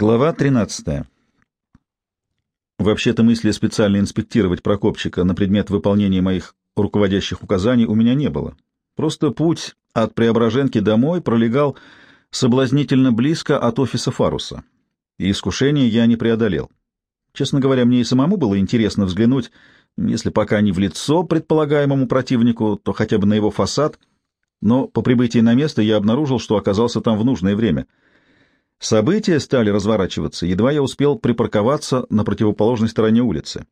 Глава 13. Вообще-то мысли специально инспектировать Прокопчика на предмет выполнения моих руководящих указаний у меня не было. Просто путь от Преображенки домой пролегал соблазнительно близко от офиса Фаруса, и искушение я не преодолел. Честно говоря, мне и самому было интересно взглянуть, если пока не в лицо предполагаемому противнику, то хотя бы на его фасад, но по прибытии на место я обнаружил, что оказался там в нужное время — События стали разворачиваться, едва я успел припарковаться на противоположной стороне улицы.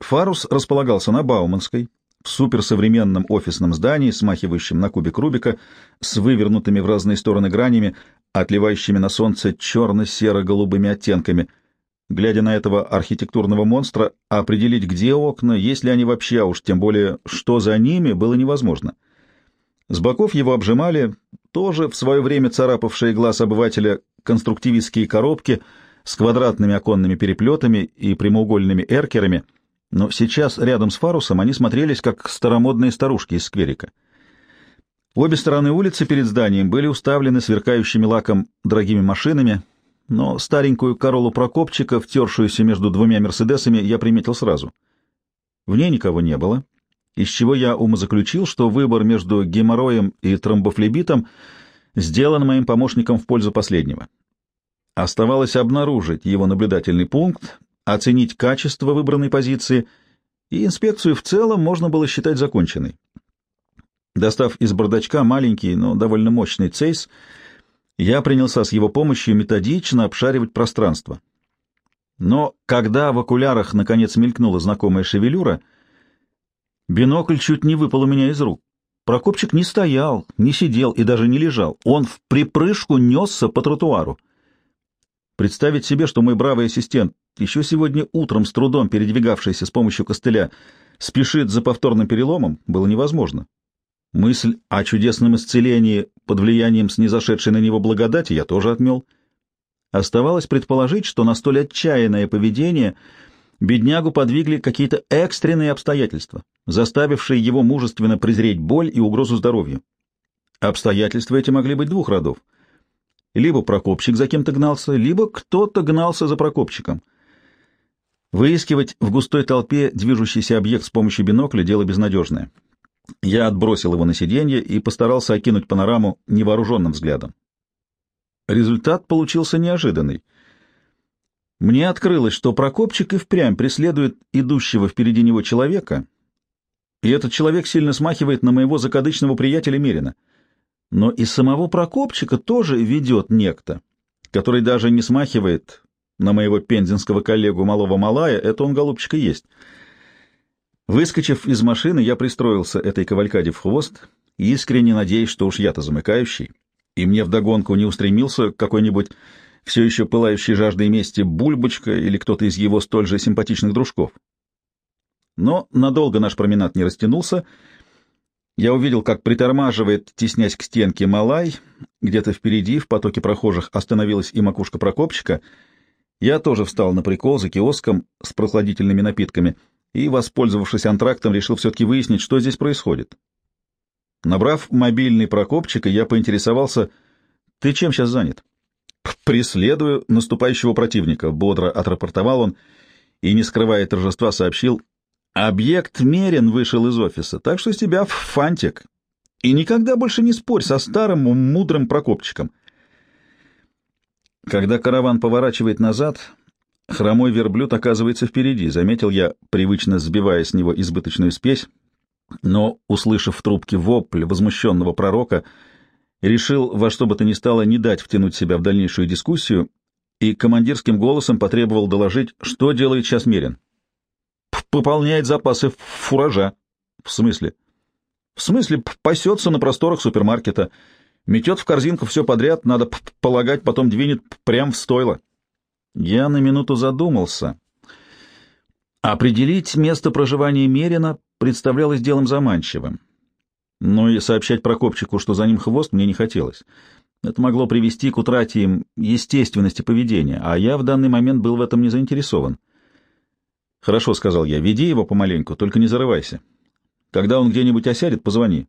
Фарус располагался на Бауманской, в суперсовременном офисном здании, смахивающем на кубик Рубика, с вывернутыми в разные стороны гранями, отливающими на солнце черно-серо-голубыми оттенками. Глядя на этого архитектурного монстра, определить, где окна, есть ли они вообще, а уж тем более, что за ними, было невозможно. С боков его обжимали тоже в свое время царапавшие глаз обывателя конструктивистские коробки с квадратными оконными переплетами и прямоугольными эркерами, но сейчас рядом с фарусом они смотрелись как старомодные старушки из скверика. Обе стороны улицы перед зданием были уставлены сверкающими лаком дорогими машинами, но старенькую королу Прокопчика, втершуюся между двумя «Мерседесами», я приметил сразу. В ней никого не было, из чего я умозаключил, что выбор между геморроем и тромбофлебитом сделан моим помощником в пользу последнего. Оставалось обнаружить его наблюдательный пункт, оценить качество выбранной позиции, и инспекцию в целом можно было считать законченной. Достав из бардачка маленький, но довольно мощный цейс, я принялся с его помощью методично обшаривать пространство. Но когда в окулярах наконец мелькнула знакомая шевелюра — Бинокль чуть не выпал у меня из рук. Прокопчик не стоял, не сидел и даже не лежал. Он в припрыжку несся по тротуару. Представить себе, что мой бравый ассистент, еще сегодня утром с трудом передвигавшийся с помощью костыля, спешит за повторным переломом, было невозможно. Мысль о чудесном исцелении под влиянием снизошедшей на него благодати я тоже отмел. Оставалось предположить, что на столь отчаянное поведение — беднягу подвигли какие-то экстренные обстоятельства, заставившие его мужественно презреть боль и угрозу здоровью. Обстоятельства эти могли быть двух родов. Либо Прокопчик за кем-то гнался, либо кто-то гнался за Прокопчиком. Выискивать в густой толпе движущийся объект с помощью бинокля — дело безнадежное. Я отбросил его на сиденье и постарался окинуть панораму невооруженным взглядом. Результат получился неожиданный — мне открылось, что Прокопчик и впрямь преследует идущего впереди него человека, и этот человек сильно смахивает на моего закадычного приятеля Мерина. Но и самого Прокопчика тоже ведет некто, который даже не смахивает на моего пензенского коллегу Малого Малая, это он, голубчик, и есть. Выскочив из машины, я пристроился этой кавалькаде в хвост, искренне надеясь, что уж я-то замыкающий, и мне вдогонку не устремился какой-нибудь все еще пылающий жаждой мести Бульбочка или кто-то из его столь же симпатичных дружков. Но надолго наш променад не растянулся. Я увидел, как притормаживает, теснясь к стенке, Малай. Где-то впереди, в потоке прохожих, остановилась и макушка Прокопчика. Я тоже встал на прикол за киоском с прохладительными напитками и, воспользовавшись антрактом, решил все-таки выяснить, что здесь происходит. Набрав мобильный Прокопчика, я поинтересовался, «Ты чем сейчас занят?» «Преследую наступающего противника», — бодро отрапортовал он и, не скрывая торжества, сообщил, «Объект Мерин вышел из офиса, так что с тебя фантик. И никогда больше не спорь со старым мудрым Прокопчиком». Когда караван поворачивает назад, хромой верблюд оказывается впереди, заметил я, привычно сбивая с него избыточную спесь, но, услышав в трубке вопль возмущенного пророка, — решил во что бы то ни стало не дать втянуть себя в дальнейшую дискуссию и командирским голосом потребовал доложить, что делает сейчас Мерин. «Пополняет запасы фуража». «В смысле?» «В смысле, пасется на просторах супермаркета, метет в корзинку все подряд, надо полагать, потом двинет прямо в стойло». Я на минуту задумался. Определить место проживания Мерина представлялось делом заманчивым но и сообщать Прокопчику, что за ним хвост, мне не хотелось. Это могло привести к утрате им естественности поведения, а я в данный момент был в этом не заинтересован. «Хорошо», — сказал я, — «веди его помаленьку, только не зарывайся. Когда он где-нибудь осядет, позвони».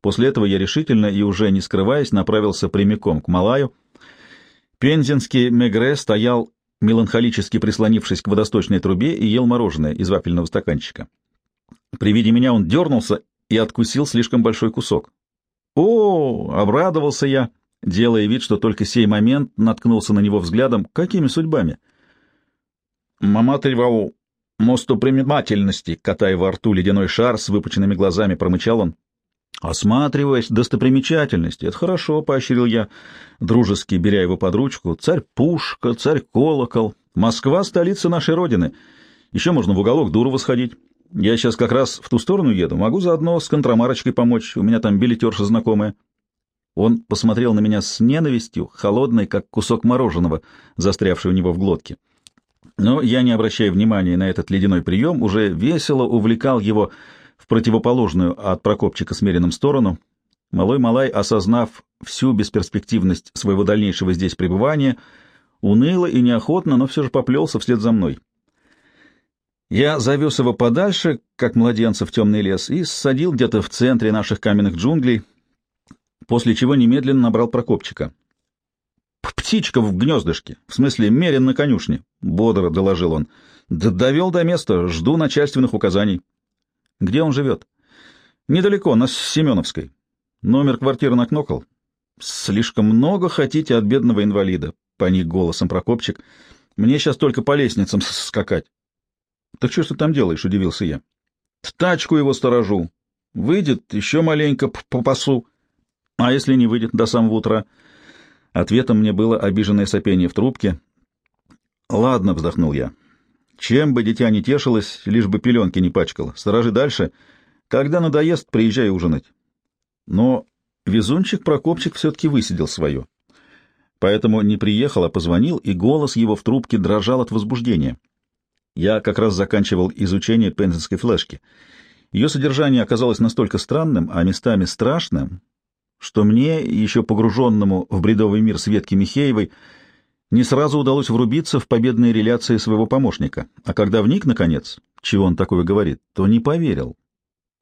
После этого я решительно и уже не скрываясь направился прямиком к Малаю. Пензенский Мегре стоял, меланхолически прислонившись к водосточной трубе, и ел мороженое из вафельного стаканчика. При виде меня он дернулся и откусил слишком большой кусок. «О!» — обрадовался я, делая вид, что только сей момент наткнулся на него взглядом. «Какими судьбами?» «Мама тревал мостопримечательности», — катая во рту ледяной шар с выпученными глазами, промычал он. «Осматриваясь достопримечательности, это хорошо», — поощрил я, дружески беря его под ручку. «Царь-пушка, царь-колокол, Москва — столица нашей Родины. Еще можно в уголок Дурова сходить. Я сейчас как раз в ту сторону еду, могу заодно с контрамарочкой помочь, у меня там билетерша знакомая». Он посмотрел на меня с ненавистью, холодной, как кусок мороженого, застрявший у него в глотке. Но я, не обращая внимания на этот ледяной прием, уже весело увлекал его в противоположную от Прокопчика смеренным сторону. Малой Малай, осознав всю бесперспективность своего дальнейшего здесь пребывания, уныло и неохотно, но все же поплелся вслед за мной. Я завез его подальше, как младенца в темный лес, и ссадил где-то в центре наших каменных джунглей, после чего немедленно набрал Прокопчика. «Птичка в гнездышке, в смысле мерен на конюшне», — бодро доложил он. «Да довел до места, жду начальственных указаний». «Где он живет?» «Недалеко, на Семеновской. Номер квартиры накнокал». «Слишком много хотите от бедного инвалида», — поник голосом Прокопчик. «Мне сейчас только по лестницам скакать». «Так что ж ты там делаешь?» — удивился я. «Тачку его сторожу. Выйдет, еще маленько попасу». «А если не выйдет до самого утра?» Ответом мне было обиженное сопение в трубке. «Ладно», — вздохнул я. «Чем бы дитя не тешилось, лишь бы пеленки не пачкало. Сторожи дальше. Когда надоест, приезжай ужинать». Но везунчик Прокопчик все-таки высидел свое. Поэтому не приехал, а позвонил, и голос его в трубке дрожал от возбуждения. Я как раз заканчивал изучение пензенской флешки. Ее содержание оказалось настолько странным, а местами страшным, что мне, еще погруженному в бредовый мир Светки Михеевой, не сразу удалось врубиться в победные реляции своего помощника. А когда вник, наконец, чего он такое говорит, то не поверил.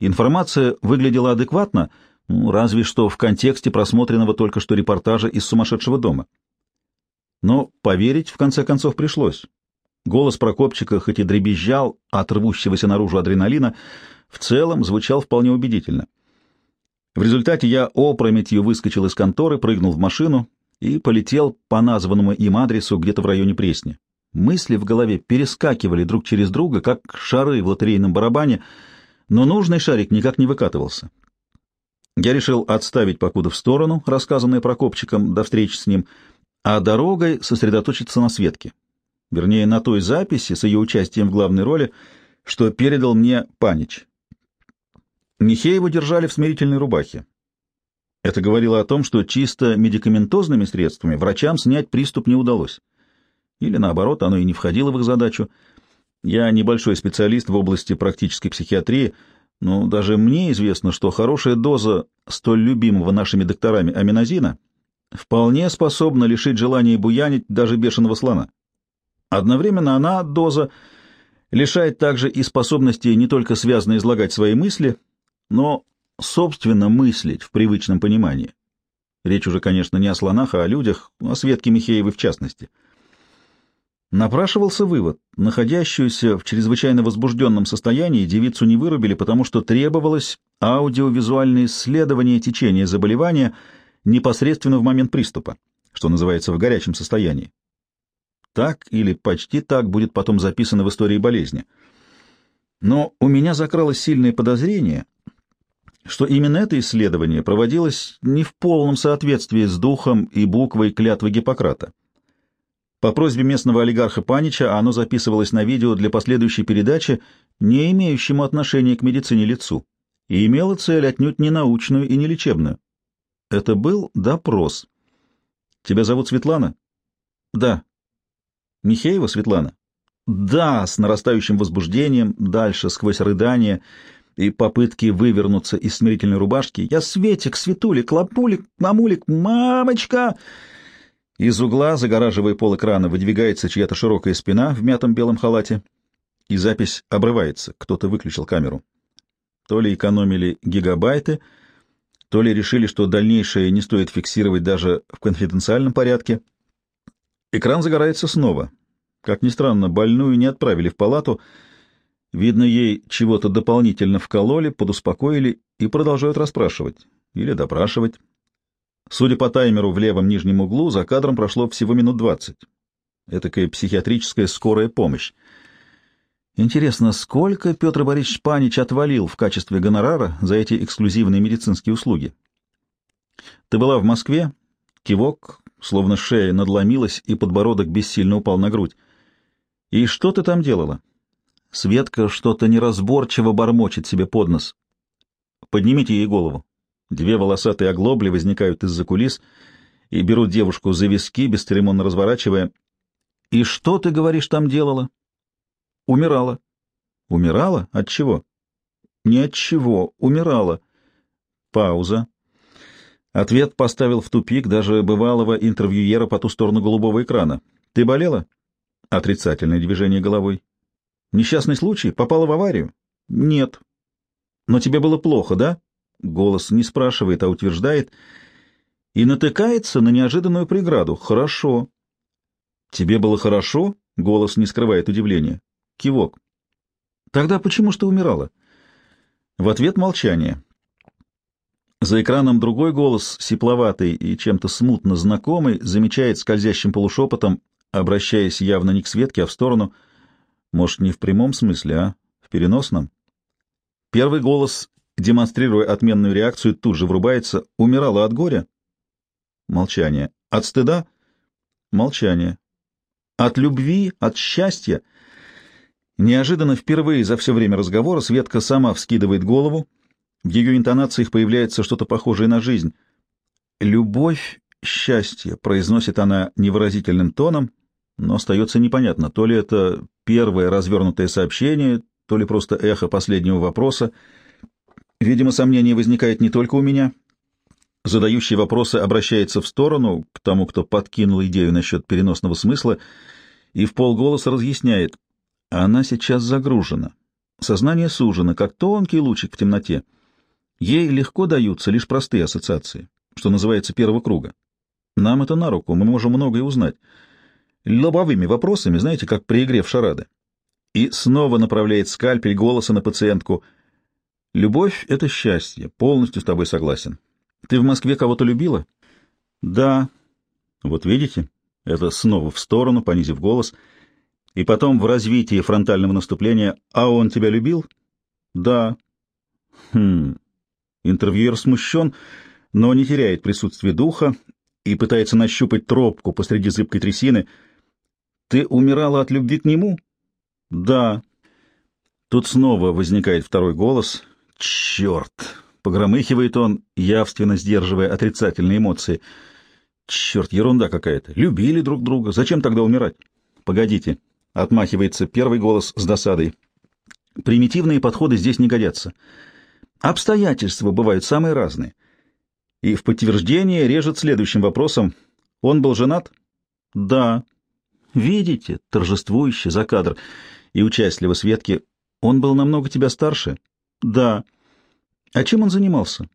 Информация выглядела адекватно, ну, разве что в контексте просмотренного только что репортажа из сумасшедшего дома. Но поверить, в конце концов, пришлось. Голос Прокопчика, хоть и дребезжал от рвущегося наружу адреналина, в целом звучал вполне убедительно. В результате я опрометью выскочил из конторы, прыгнул в машину и полетел по названному им адресу где-то в районе Пресни. Мысли в голове перескакивали друг через друга, как шары в лотерейном барабане, но нужный шарик никак не выкатывался. Я решил отставить покуда в сторону, рассказанное Прокопчиком, до встречи с ним, а дорогой сосредоточиться на Светке вернее, на той записи с ее участием в главной роли, что передал мне Панич. Михееву держали в смирительной рубахе. Это говорило о том, что чисто медикаментозными средствами врачам снять приступ не удалось. Или, наоборот, оно и не входило в их задачу. Я небольшой специалист в области практической психиатрии, но даже мне известно, что хорошая доза столь любимого нашими докторами аминозина вполне способна лишить желания буянить даже бешеного слона. Одновременно она, доза, лишает также и способности не только связно излагать свои мысли, но, собственно, мыслить в привычном понимании. Речь уже, конечно, не о слонах, а о людях, о Светке Михеевой в частности. Напрашивался вывод. Находящуюся в чрезвычайно возбужденном состоянии девицу не вырубили, потому что требовалось аудиовизуальное исследование течения заболевания непосредственно в момент приступа, что называется в горячем состоянии. Так или почти так будет потом записано в истории болезни. Но у меня закралось сильное подозрение, что именно это исследование проводилось не в полном соответствии с духом и буквой клятвы Гиппократа. По просьбе местного олигарха Панича оно записывалось на видео для последующей передачи, не имеющему отношения к медицине лицу, и имело цель отнюдь не научную и не лечебную. Это был допрос. «Тебя зовут Светлана?» «Да», Михеева Светлана? Да, с нарастающим возбуждением, дальше сквозь рыдания и попытки вывернуться из смирительной рубашки. Я Светик, Светулик, Лапулик, Мамулик, мамочка! Из угла, загораживая пол экрана, выдвигается чья-то широкая спина в мятом белом халате, и запись обрывается. Кто-то выключил камеру. То ли экономили гигабайты, то ли решили, что дальнейшее не стоит фиксировать даже в конфиденциальном порядке — Экран загорается снова. Как ни странно, больную не отправили в палату. Видно, ей чего-то дополнительно вкололи, подуспокоили и продолжают расспрашивать. Или допрашивать. Судя по таймеру в левом нижнем углу, за кадром прошло всего минут двадцать. Этакая психиатрическая скорая помощь. Интересно, сколько Петр Борисович Панич отвалил в качестве гонорара за эти эксклюзивные медицинские услуги? Ты была в Москве? Кивок, словно шея надломилась, и подбородок бессильно упал на грудь. И что ты там делала? Светка что-то неразборчиво бормочет себе под нос. Поднимите ей голову. Две волосатые оглобли возникают из-за кулис и берут девушку за виски, бесцеремонно разворачивая. «И что, ты говоришь, там делала?» Умирала. Умирала? От чего? Ни от чего. Умирала. Пауза. Ответ поставил в тупик даже бывалого интервьюера по ту сторону голубого экрана. Ты болела? Отрицательное движение головой. Несчастный случай? Попала в аварию? Нет. Но тебе было плохо, да? Голос не спрашивает, а утверждает. И натыкается на неожиданную преграду. Хорошо. Тебе было хорошо? Голос не скрывает удивления. Кивок. Тогда почему ж ты умирала? В ответ молчание. За экраном другой голос, сипловатый и чем-то смутно знакомый, замечает скользящим полушепотом, обращаясь явно не к Светке, а в сторону. Может, не в прямом смысле, а в переносном? Первый голос, демонстрируя отменную реакцию, тут же врубается. Умирала от горя? Молчание. От стыда? Молчание. От любви? От счастья? Неожиданно впервые за все время разговора Светка сама вскидывает голову. В ее интонациях появляется что-то похожее на жизнь. «Любовь, счастье», — произносит она невыразительным тоном, но остается непонятно, то ли это первое развернутое сообщение, то ли просто эхо последнего вопроса. Видимо, сомнение возникает не только у меня. Задающий вопросы обращается в сторону, к тому, кто подкинул идею насчет переносного смысла, и в полголоса разъясняет. Она сейчас загружена. Сознание сужено, как тонкий лучик в темноте. Ей легко даются лишь простые ассоциации, что называется первого круга. Нам это на руку, мы можем многое узнать. Лобовыми вопросами, знаете, как при игре в шарады. И снова направляет скальпель голоса на пациентку. «Любовь — это счастье, полностью с тобой согласен. Ты в Москве кого-то любила?» «Да». «Вот видите?» Это снова в сторону, понизив голос — и потом в развитии фронтального наступления «А он тебя любил?» «Да». «Хм...» Интервьюер смущен, но не теряет присутствие духа и пытается нащупать тропку посреди зыбкой трясины. «Ты умирала от любви к нему?» «Да». Тут снова возникает второй голос. «Черт!» — погромыхивает он, явственно сдерживая отрицательные эмоции. «Черт, ерунда какая-то. Любили друг друга. Зачем тогда умирать?» «Погодите», — отмахивается первый голос с досадой. «Примитивные подходы здесь не годятся. Обстоятельства бывают самые разные. И в подтверждение режет следующим вопросом. Он был женат?» «Да». «Видите?» — торжествующе за кадр. И участливо Светки. «Он был намного тебя старше?» «Да». «А чем он занимался?»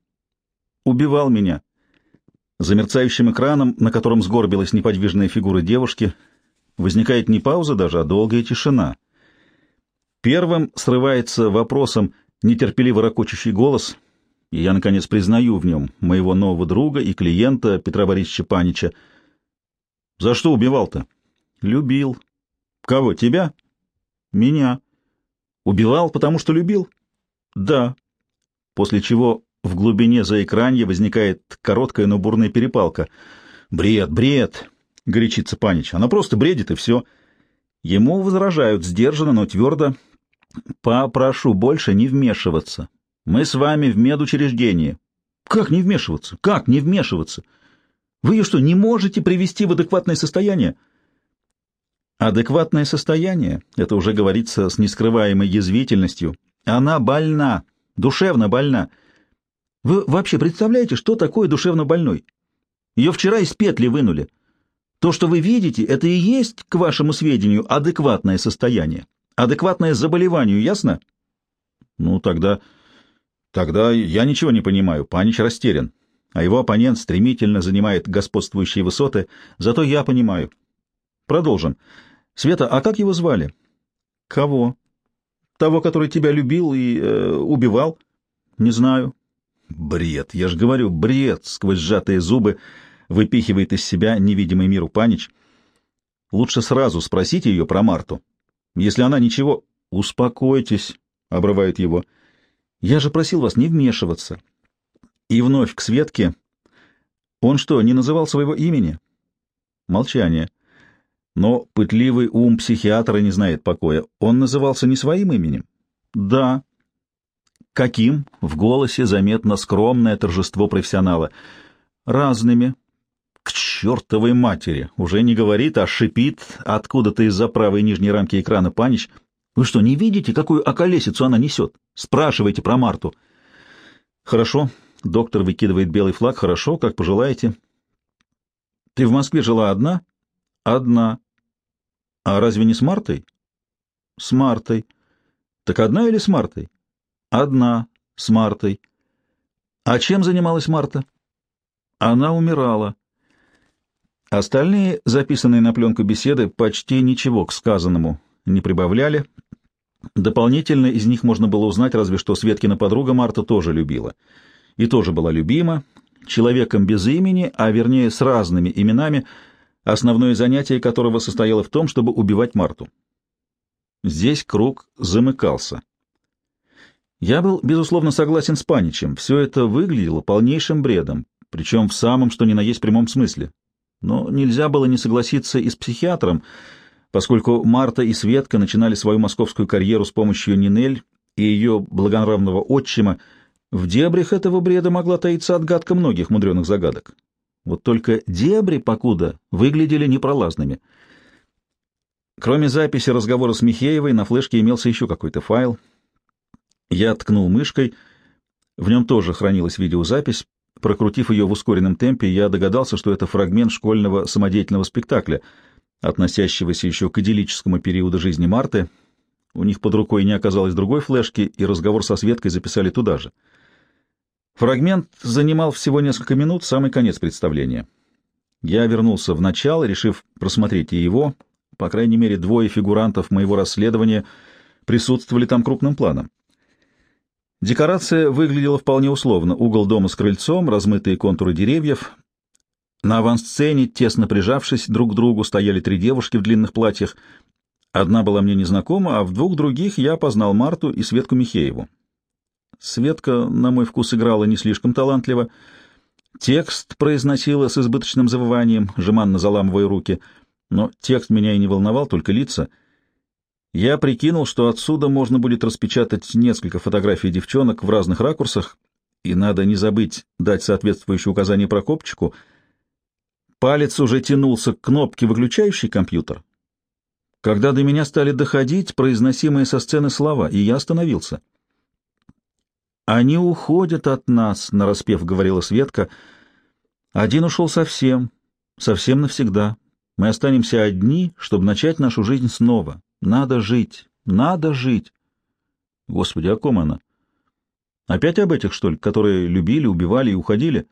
«Убивал меня». За мерцающим экраном, на котором сгорбилась неподвижная фигура девушки, Возникает не пауза даже, а долгая тишина. Первым срывается вопросом нетерпеливо ракочущий голос, и я, наконец, признаю в нем моего нового друга и клиента Петра Борисовича Панича. «За что убивал-то?» «Любил». «Кого, тебя?» «Меня». «Убивал, потому что любил?» «Да». После чего в глубине за экранья возникает короткая, но бурная перепалка. «Бред, бред!» — горячится Панич. «Она просто бредит, и все». Ему возражают сдержанно, но твердо. «Попрошу больше не вмешиваться. Мы с вами в медучреждении». «Как не вмешиваться? Как не вмешиваться? Вы ее что, не можете привести в адекватное состояние?» Адекватное состояние, это уже говорится с нескрываемой язвительностью, она больна, душевно больна. Вы вообще представляете, что такое душевно больной? Ее вчера из петли вынули. То, что вы видите, это и есть, к вашему сведению, адекватное состояние, адекватное заболеванию, ясно? Ну, тогда... Тогда я ничего не понимаю, Панич растерян, а его оппонент стремительно занимает господствующие высоты, зато я понимаю. Продолжим. Света, а как его звали? Кого? Того, который тебя любил и э, убивал? Не знаю. Бред, я же говорю, бред, сквозь сжатые зубы выпихивает из себя невидимый миру панич. Лучше сразу спросите ее про Марту. Если она ничего... Успокойтесь, — обрывает его. Я же просил вас не вмешиваться. И вновь к Светке. Он что, не называл своего имени? Молчание. Но пытливый ум психиатра не знает покоя. Он назывался не своим именем? Да. Каким? В голосе заметно скромное торжество профессионала. Разными, к чертовой матери! Уже не говорит, а шипит откуда-то из-за правой нижней рамки экрана Панич. Вы что, не видите, какую околесицу она несет? Спрашивайте про Марту. Хорошо. Доктор выкидывает белый флаг. Хорошо, как пожелаете. Ты в Москве жила одна? Одна. А разве не с Мартой? С Мартой. Так одна или с Мартой? Одна, с Мартой. А чем занималась Марта? Она умирала. Остальные, записанные на пленку беседы, почти ничего к сказанному не прибавляли. Дополнительно из них можно было узнать разве что Светкина подруга Марта тоже любила. И тоже была любима, человеком без имени, а вернее с разными именами, основное занятие которого состояло в том, чтобы убивать Марту. Здесь круг замыкался. Я был, безусловно, согласен с Паничем. Все это выглядело полнейшим бредом, причем в самом что ни на есть прямом смысле. Но нельзя было не согласиться и с психиатром, поскольку Марта и Светка начинали свою московскую карьеру с помощью Нинель и ее благонравного отчима. В дебрях этого бреда могла таиться отгадка многих мудреных загадок. Вот только дебри, покуда, выглядели непролазными. Кроме записи разговора с Михеевой, на флешке имелся еще какой-то файл. Я ткнул мышкой. В нем тоже хранилась видеозапись, Прокрутив ее в ускоренном темпе, я догадался, что это фрагмент школьного самодеятельного спектакля, относящегося еще к идиллическому периоду жизни Марты. У них под рукой не оказалось другой флешки, и разговор со Светкой записали туда же. Фрагмент занимал всего несколько минут, самый конец представления. Я вернулся в начало, решив просмотреть и его. По крайней мере, двое фигурантов моего расследования присутствовали там крупным планом. Декорация выглядела вполне условно. Угол дома с крыльцом, размытые контуры деревьев. На авансцене, тесно прижавшись друг к другу, стояли три девушки в длинных платьях. Одна была мне незнакома, а в двух других я познал Марту и Светку Михееву. Светка, на мой вкус, играла не слишком талантливо. Текст произносила с избыточным завыванием, жеманно заламывая руки. Но текст меня и не волновал, только лица — я прикинул, что отсюда можно будет распечатать несколько фотографий девчонок в разных ракурсах, и надо не забыть дать соответствующее указание Прокопчику. Палец уже тянулся к кнопке, выключающей компьютер, когда до меня стали доходить произносимые со сцены слова, и я остановился. «Они уходят от нас», — нараспев говорила Светка. «Один ушел совсем, совсем навсегда. Мы останемся одни, чтобы начать нашу жизнь снова. Надо жить, надо жить. Господи, о ком она? Опять об этих, что ли, которые любили, убивали и уходили?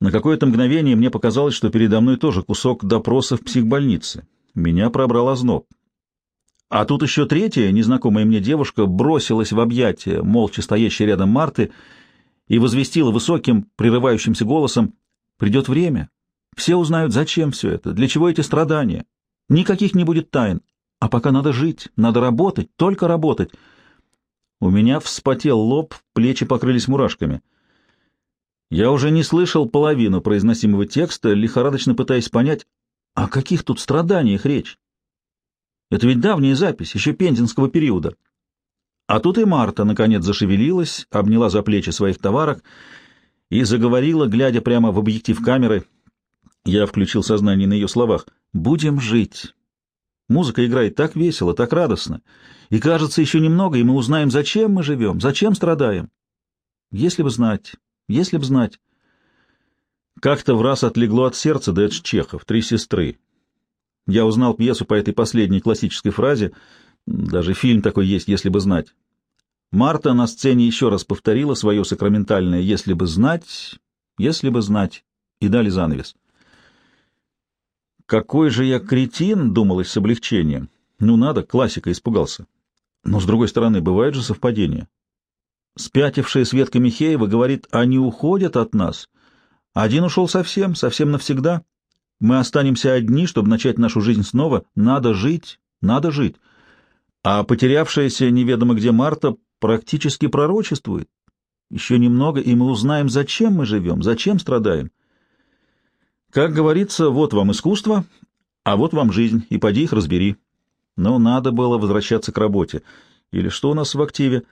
На какое-то мгновение мне показалось, что передо мной тоже кусок допроса в психбольнице. Меня пробрал озноб. А тут еще третья, незнакомая мне девушка, бросилась в объятия, молча стоящей рядом Марты, и возвестила высоким, прерывающимся голосом, «Придет время. Все узнают, зачем все это, для чего эти страдания. Никаких не будет тайн. А пока надо жить, надо работать, только работать. У меня вспотел лоб, плечи покрылись мурашками. Я уже не слышал половину произносимого текста, лихорадочно пытаясь понять, о каких тут страданиях речь. Это ведь давняя запись, еще пензенского периода. А тут и Марта, наконец, зашевелилась, обняла за плечи своих товарок и заговорила, глядя прямо в объектив камеры. Я включил сознание на ее словах. «Будем жить. Музыка играет так весело, так радостно. И кажется, еще немного, и мы узнаем, зачем мы живем, зачем страдаем. Если бы знать, если бы знать. Как-то в раз отлегло от сердца Дэдж Чехов, «Три сестры». Я узнал пьесу по этой последней классической фразе, даже фильм такой есть, если бы знать. Марта на сцене еще раз повторила свое сакраментальное «если бы знать, если бы знать» и дали занавес. Какой же я кретин, думалось с облегчением. Ну надо, классика, испугался. Но, с другой стороны, бывают же совпадения. Спятившая Светка Михеева говорит, они уходят от нас. Один ушел совсем, совсем навсегда. Мы останемся одни, чтобы начать нашу жизнь снова. Надо жить, надо жить. А потерявшаяся неведомо где Марта практически пророчествует. Еще немного, и мы узнаем, зачем мы живем, зачем страдаем. Как говорится, вот вам искусство, а вот вам жизнь, и поди их разбери. Но надо было возвращаться к работе. Или что у нас в активе?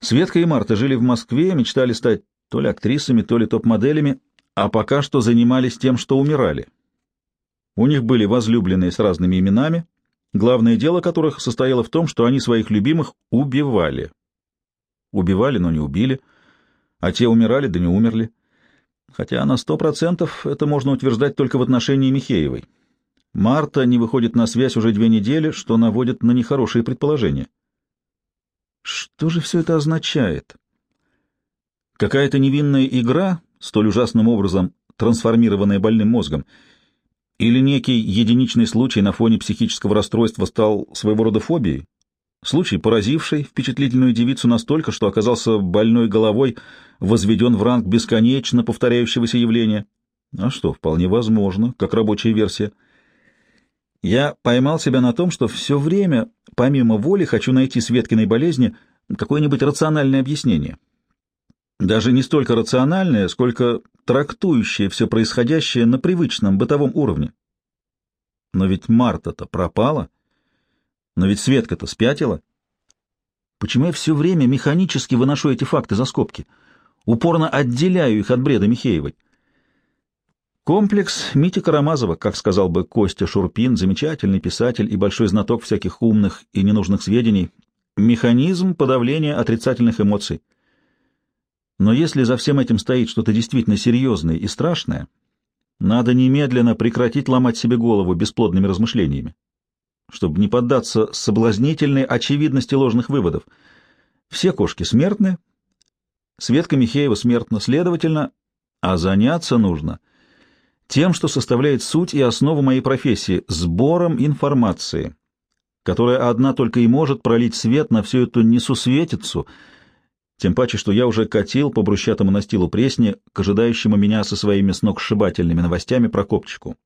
Светка и Марта жили в Москве, мечтали стать то ли актрисами, то ли топ-моделями, а пока что занимались тем, что умирали. У них были возлюбленные с разными именами, главное дело которых состояло в том, что они своих любимых убивали. Убивали, но не убили, а те умирали, да не умерли. Хотя на сто процентов это можно утверждать только в отношении Михеевой. Марта не выходит на связь уже две недели, что наводит на нехорошие предположения. Что же все это означает? Какая-то невинная игра, столь ужасным образом трансформированная больным мозгом, или некий единичный случай на фоне психического расстройства стал своего рода фобией? Случай, поразивший впечатлительную девицу настолько, что оказался больной головой возведен в ранг бесконечно повторяющегося явления. А что, вполне возможно, как рабочая версия. Я поймал себя на том, что все время, помимо воли, хочу найти Светкиной болезни какое-нибудь рациональное объяснение. Даже не столько рациональное, сколько трактующее все происходящее на привычном бытовом уровне. Но ведь Марта-то пропала. Но ведь Светка-то спятила. Почему я все время механически выношу эти факты за скобки? Упорно отделяю их от бреда Михеевой. Комплекс Мити Карамазова, как сказал бы Костя Шурпин, замечательный писатель и большой знаток всяких умных и ненужных сведений, механизм подавления отрицательных эмоций. Но если за всем этим стоит что-то действительно серьезное и страшное, надо немедленно прекратить ломать себе голову бесплодными размышлениями чтобы не поддаться соблазнительной очевидности ложных выводов. Все кошки смертны, Светка Михеева смертна, следовательно, а заняться нужно тем, что составляет суть и основу моей профессии — сбором информации, которая одна только и может пролить свет на всю эту несусветицу, тем паче, что я уже катил по брусчатому настилу пресни к ожидающему меня со своими сногсшибательными новостями про копчику.